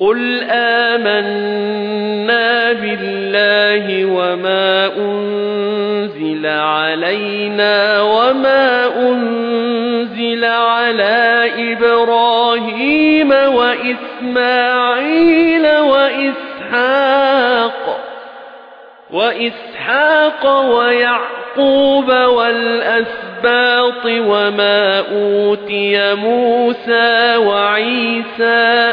قُلْ آمَنَّا بِاللَّهِ وَمَا أُنْزِلَ عَلَيْنَا وَمَا أُنْزِلَ عَلَى إِبْرَاهِيمَ وَإِسْمَاعِيلَ وَإِسْحَاقَ وَإِسْحَاقَ وَيَعْقُوبَ وَالْأَسْبَاطِ وَمَا أُوتِيَ مُوسَى وَعِيسَى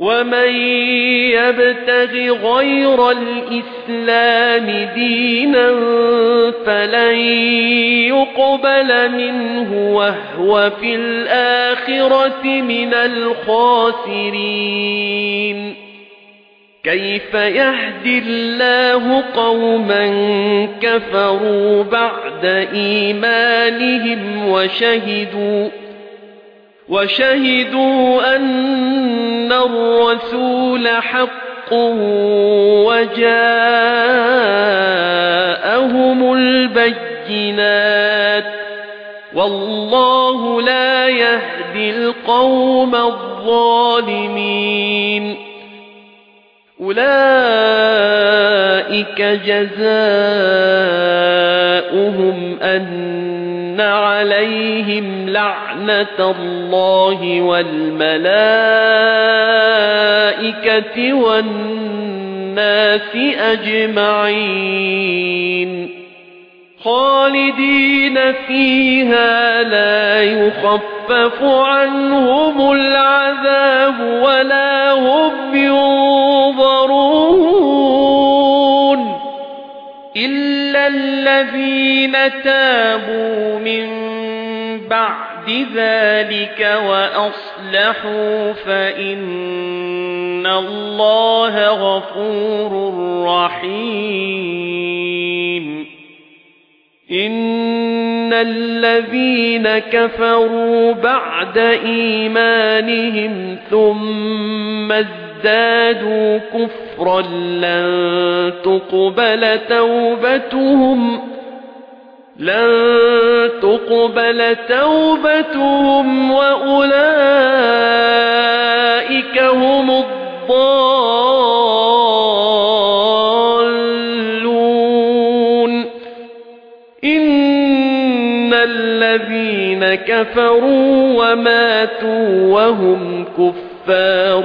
وَمَن يَبْتَغِ غَيْرَ الْإِسْلَامِ دِينًا فَلَن يُقْبَلَ مِنْهُ وَهُوَ فِي الْآخِرَةِ مِنَ الْخَاسِرِينَ كَيْفَ يَهْدِي اللَّهُ قَوْمًا كَفَرُوا بَعْدَ إِيمَانِهِمْ وَشَهِدُوا وَشَهِدُوا أَنَّ الرَّسُولَ حَقٌّ وَجَاءَهُمُ الْبَيِّنَاتُ وَاللَّهُ لَا يَهْدِي الْقَوْمَ الظَّالِمِينَ أُولَئِكَ جَزَاؤُهُمْ أَنَّ عَلَيْهِمْ لَعْنَةَ اللَّهِ وَالْمَلَائِكَةِ وَالنَّاسِ أَجْمَعِينَ. خَالِدِينَ فِيهَا لَا يُخَفَّفُ عَنْهُمُ الْعَذَابُ وَلَا الَّذِينَ تَابُوا مِن بَعْدِ ذَلِكَ وَأَصْلَحُوا فَإِنَّ اللَّهَ غَفُورٌ رَّحِيمٌ. إِنَّ الَّذِينَ كَفَرُوا بَعْدَ إِيمَانِهِمْ ثُمَّ ازْدَادُوا كُفْرًا لَّن تُقْبَلَ تَوْبَتُهُمْ لَن تُقْبَلَ تَوْبَتُهُمْ وَأُولَئِكَ هُمُ الضَّالُّونَ. إِنَّ الَّذِينَ كَفَرُوا وَمَاتُوا وَهُمْ كُفَّارٌ